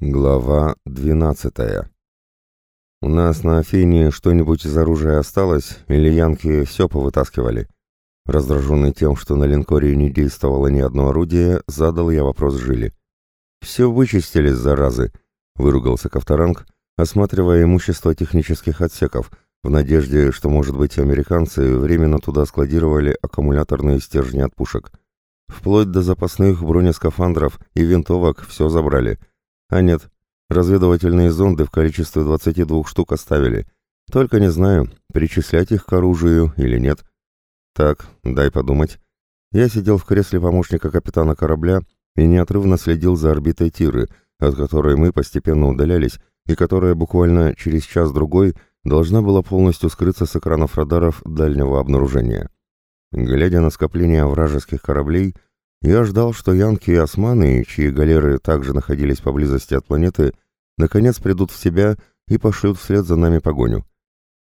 Глава 12 У нас на Афине что-нибудь из оружия осталось, или янки все повытаскивали? Раздраженный тем, что на линкоре не действовало ни одно орудие, задал я вопрос Жили. «Все вычистили, заразы!» — выругался Ковторанг, осматривая имущество технических отсеков, в надежде, что, может быть, американцы временно туда складировали аккумуляторные стержни от пушек. Вплоть до запасных бронескафандров и винтовок все забрали — а нет, разведывательные зонды в количестве 22 штук оставили. Только не знаю, перечислять их к оружию или нет. Так, дай подумать. Я сидел в кресле помощника капитана корабля и неотрывно следил за орбитой Тиры, от которой мы постепенно удалялись, и которая буквально через час-другой должна была полностью скрыться с экранов радаров дальнего обнаружения. Глядя на скопление вражеских кораблей, я ждал, что янки и османы, чьи галеры также находились поблизости от планеты, наконец придут в себя и пошлют вслед за нами погоню.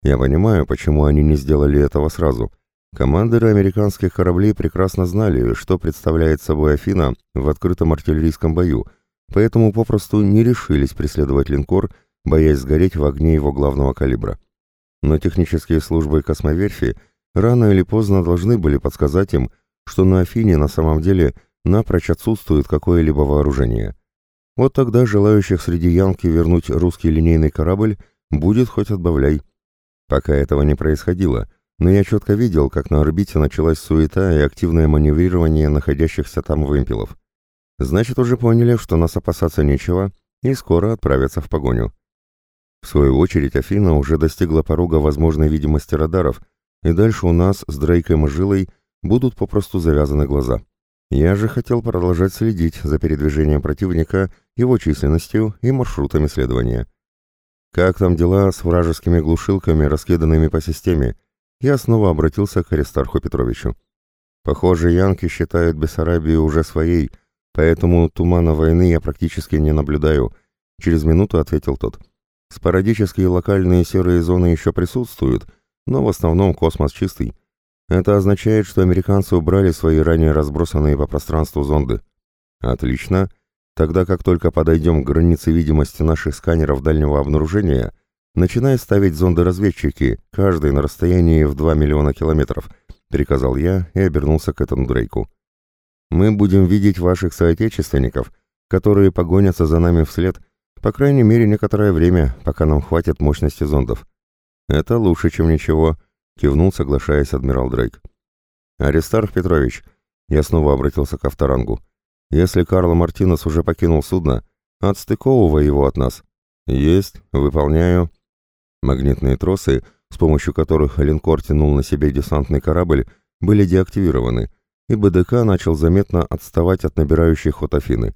Я понимаю, почему они не сделали этого сразу. Командиры американских кораблей прекрасно знали, что представляет собой Афина в открытом артиллерийском бою, поэтому попросту не решились преследовать линкор, боясь сгореть в огне его главного калибра. Но технические службы космоверфи рано или поздно должны были подсказать им, что на Афине на самом деле напрочь отсутствует какое-либо вооружение. Вот тогда желающих среди Янки вернуть русский линейный корабль будет хоть отбавляй. Пока этого не происходило, но я четко видел, как на орбите началась суета и активное маневрирование находящихся там вымпелов. Значит, уже поняли, что нас опасаться нечего, и скоро отправятся в погоню. В свою очередь, Афина уже достигла порога возможной видимости радаров, и дальше у нас с Дрейком и Жилой будут попросту завязаны глаза. Я же хотел продолжать следить за передвижением противника, его численностью и маршрутами следования. Как там дела с вражескими глушилками, раскиданными по системе? Я снова обратился к Аристарху Петровичу. Похоже, янки считают Бессарабию уже своей, поэтому тумана войны я практически не наблюдаю, через минуту ответил тот. Спорадические локальные серые зоны еще присутствуют, но в основном космос чистый. Это означает, что американцы убрали свои ранее разбросанные по пространству зонды. Отлично. Тогда как только подойдем к границе видимости наших сканеров дальнего обнаружения, начинай ставить зонды-разведчики, каждый на расстоянии в 2 миллиона километров, приказал я и обернулся к этому Дрейку. Мы будем видеть ваших соотечественников, которые погонятся за нами вслед, по крайней мере, некоторое время, пока нам хватит мощности зондов. Это лучше, чем ничего, Кивнул, соглашаясь адмирал Дрейк. «Аристарх Петрович», я снова обратился к Авторангу, «если Карло Мартинес уже покинул судно, отстыковывай его от нас». «Есть, выполняю». Магнитные тросы, с помощью которых линкор тянул на себе десантный корабль, были деактивированы, и БДК начал заметно отставать от набирающей ход Афины.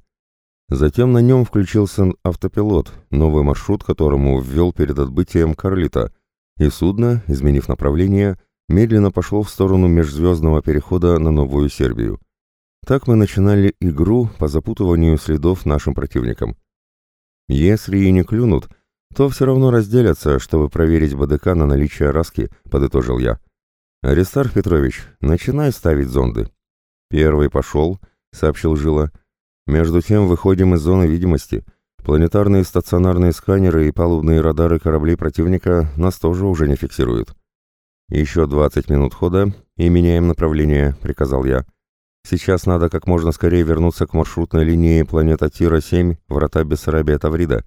Затем на нем включился автопилот, новый маршрут которому ввел перед отбытием Карлита, и судно, изменив направление, медленно пошло в сторону межзвездного перехода на Новую Сербию. Так мы начинали игру по запутыванию следов нашим противникам. Если и не клюнут, то все равно разделятся, чтобы проверить БДК на наличие раски, подытожил я. Аристарх Петрович, начинай ставить зонды. Первый пошел, сообщил Жила. Между тем выходим из зоны видимости — Планетарные стационарные сканеры и палубные радары кораблей противника нас тоже уже не фиксируют. «Еще 20 минут хода и меняем направление», — приказал я. «Сейчас надо как можно скорее вернуться к маршрутной линии планета Тира-7, врата Бессарабия-Таврида,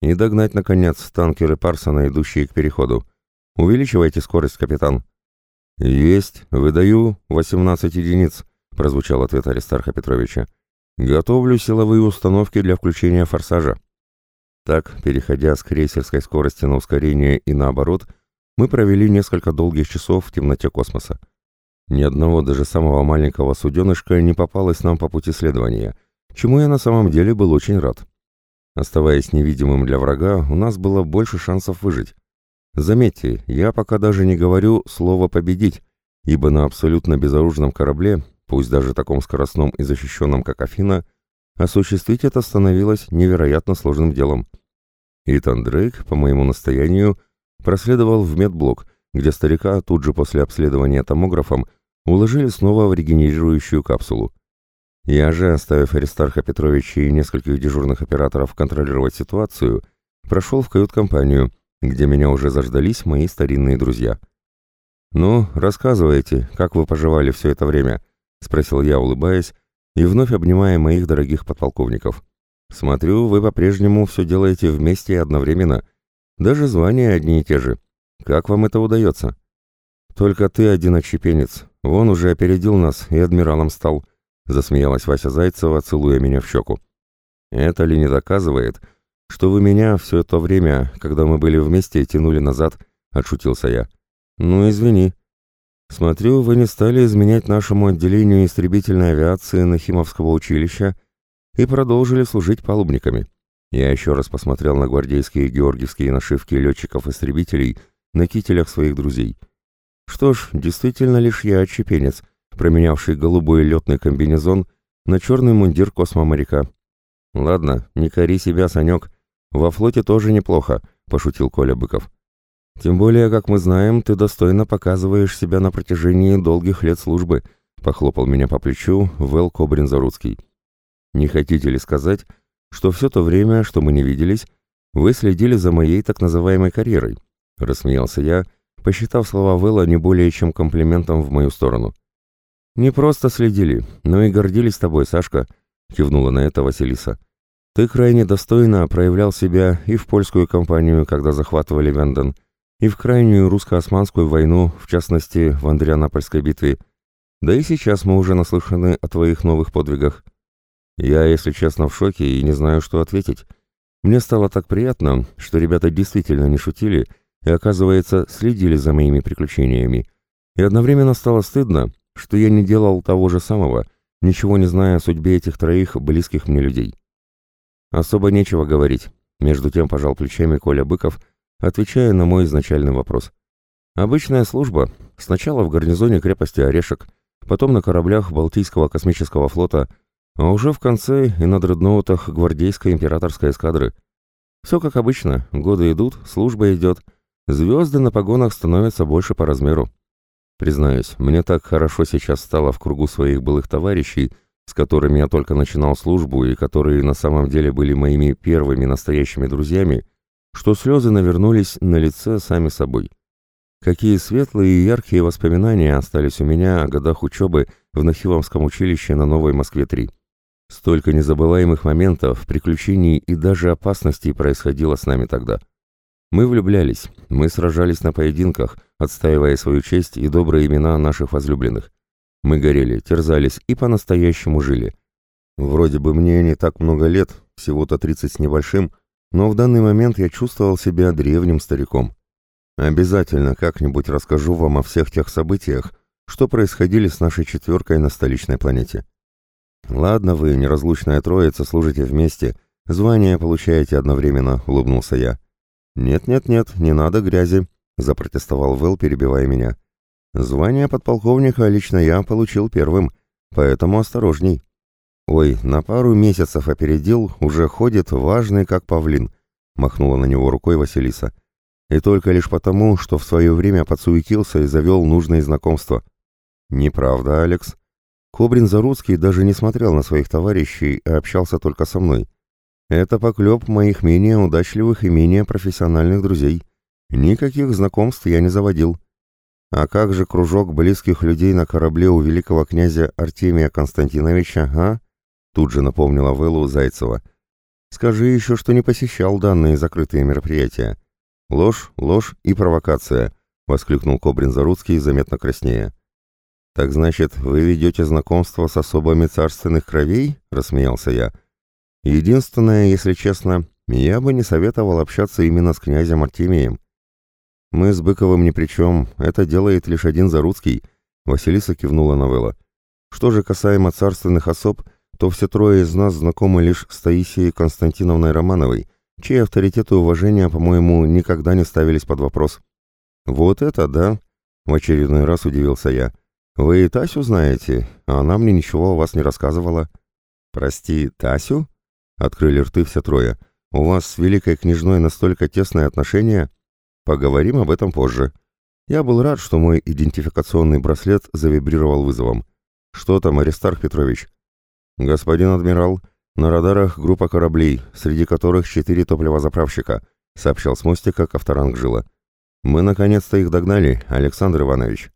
и догнать, наконец, танкеры Парсона, идущие к переходу. Увеличивайте скорость, капитан». «Есть, выдаю 18 единиц», — прозвучал ответ Аристарха Петровича. Готовлю силовые установки для включения форсажа. Так, переходя с крейсерской скорости на ускорение и наоборот, мы провели несколько долгих часов в темноте космоса. Ни одного даже самого маленького суденышка не попалось нам по пути следования, чему я на самом деле был очень рад. Оставаясь невидимым для врага, у нас было больше шансов выжить. Заметьте, я пока даже не говорю слово «победить», ибо на абсолютно безоружном корабле пусть даже таком скоростном и защищенном, как Афина, осуществить это становилось невероятно сложным делом. Итан Дрейк, по моему настоянию, проследовал в медблок, где старика тут же после обследования томографом уложили снова в регенерирующую капсулу. Я же, оставив Аристарха Петровича и нескольких дежурных операторов контролировать ситуацию, прошел в кают-компанию, где меня уже заждались мои старинные друзья. «Ну, рассказывайте, как вы поживали все это время?» — спросил я, улыбаясь, и вновь обнимая моих дорогих подполковников. «Смотрю, вы по-прежнему все делаете вместе и одновременно. Даже звания одни и те же. Как вам это удается?» «Только ты один отщепенец. Вон уже опередил нас и адмиралом стал», — засмеялась Вася Зайцева, целуя меня в щеку. «Это ли не доказывает, что вы меня все это время, когда мы были вместе, тянули назад?» — отшутился я. «Ну, извини. Смотрю, вы не стали изменять нашему отделению истребительной авиации Нахимовского училища и продолжили служить палубниками». Я еще раз посмотрел на гвардейские георгиевские нашивки летчиков-истребителей на кителях своих друзей. Что ж, действительно лишь я отщепенец, променявший голубой летный комбинезон на черный мундир космоморяка. «Ладно, не кори себя, Санек. Во флоте тоже неплохо», — пошутил Коля Быков. «Тем более, как мы знаем, ты достойно показываешь себя на протяжении долгих лет службы», — похлопал меня по плечу Вэл Кобрин-Заруцкий. «Не хотите ли сказать, что все то время, что мы не виделись, вы следили за моей так называемой карьерой?» — рассмеялся я, посчитав слова Вэлла не более чем комплиментом в мою сторону. «Не просто следили, но и гордились тобой, Сашка», — кивнула на это Василиса. «Ты крайне достойно проявлял себя и в польскую кампанию, когда захватывали Венден, и в крайнюю русско-османскую войну, в частности, в Андрианапольской битве. Да и сейчас мы уже наслышаны о твоих новых подвигах. Я, если честно, в шоке и не знаю, что ответить. Мне стало так приятно, что ребята действительно не шутили и, оказывается, следили за моими приключениями. И одновременно стало стыдно, что я не делал того же самого, ничего не зная о судьбе этих троих близких мне людей. Особо нечего говорить. Между тем пожал плечами Коля Быков – отвечая на мой изначальный вопрос. Обычная служба. Сначала в гарнизоне крепости Орешек, потом на кораблях Балтийского космического флота, а уже в конце и на дредноутах гвардейской императорской эскадры. Все как обычно, годы идут, служба идет, звезды на погонах становятся больше по размеру. Признаюсь, мне так хорошо сейчас стало в кругу своих былых товарищей, с которыми я только начинал службу и которые на самом деле были моими первыми настоящими друзьями, что слезы навернулись на лице сами собой. Какие светлые и яркие воспоминания остались у меня о годах учебы в Нахиловском училище на Новой Москве-3. Столько незабываемых моментов, приключений и даже опасностей происходило с нами тогда. Мы влюблялись, мы сражались на поединках, отстаивая свою честь и добрые имена наших возлюбленных. Мы горели, терзались и по-настоящему жили. Вроде бы мне не так много лет, всего-то 30 с небольшим, но в данный момент я чувствовал себя древним стариком. Обязательно как-нибудь расскажу вам о всех тех событиях, что происходили с нашей четверкой на столичной планете. Ладно вы, неразлучная троица, служите вместе, звание получаете одновременно, улыбнулся я. Нет-нет-нет, не надо грязи, запротестовал Вэл, перебивая меня. Звание подполковника лично я получил первым, поэтому осторожней. «Ой, на пару месяцев опередил, уже ходит важный как павлин», — махнула на него рукой Василиса. «И только лишь потому, что в свое время подсуетился и завел нужные знакомства». «Неправда, Алекс. Кобрин Заруцкий даже не смотрел на своих товарищей, а общался только со мной. Это поклеп моих менее удачливых и менее профессиональных друзей. Никаких знакомств я не заводил». «А как же кружок близких людей на корабле у великого князя Артемия Константиновича, а?» Тут же напомнила Вэллу Зайцева. «Скажи еще, что не посещал данные закрытые мероприятия. Ложь, ложь и провокация», — воскликнул Кобрин Заруцкий, заметно краснея. «Так значит, вы ведете знакомство с особами царственных кровей?» — рассмеялся я. «Единственное, если честно, я бы не советовал общаться именно с князем Артемием. Мы с Быковым ни при чем, это делает лишь один Заруцкий», — Василиса кивнула на Вэлла. «Что же касаемо царственных особ, то все трое из нас знакомы лишь с Таисией Константиновной Романовой, чей авторитет и уважение, по-моему, никогда не ставились под вопрос. «Вот это да!» — в очередной раз удивился я. «Вы и Тасю знаете, а она мне ничего о вас не рассказывала». «Прости, Тасю?» — открыли рты все трое. «У вас с великой княжной настолько тесные отношения?» «Поговорим об этом позже». Я был рад, что мой идентификационный браслет завибрировал вызовом. «Что там, Аристарх Петрович?» «Господин адмирал, на радарах группа кораблей, среди которых четыре топливозаправщика», — сообщал с мостика Ковторанг Жила. «Мы наконец-то их догнали, Александр Иванович».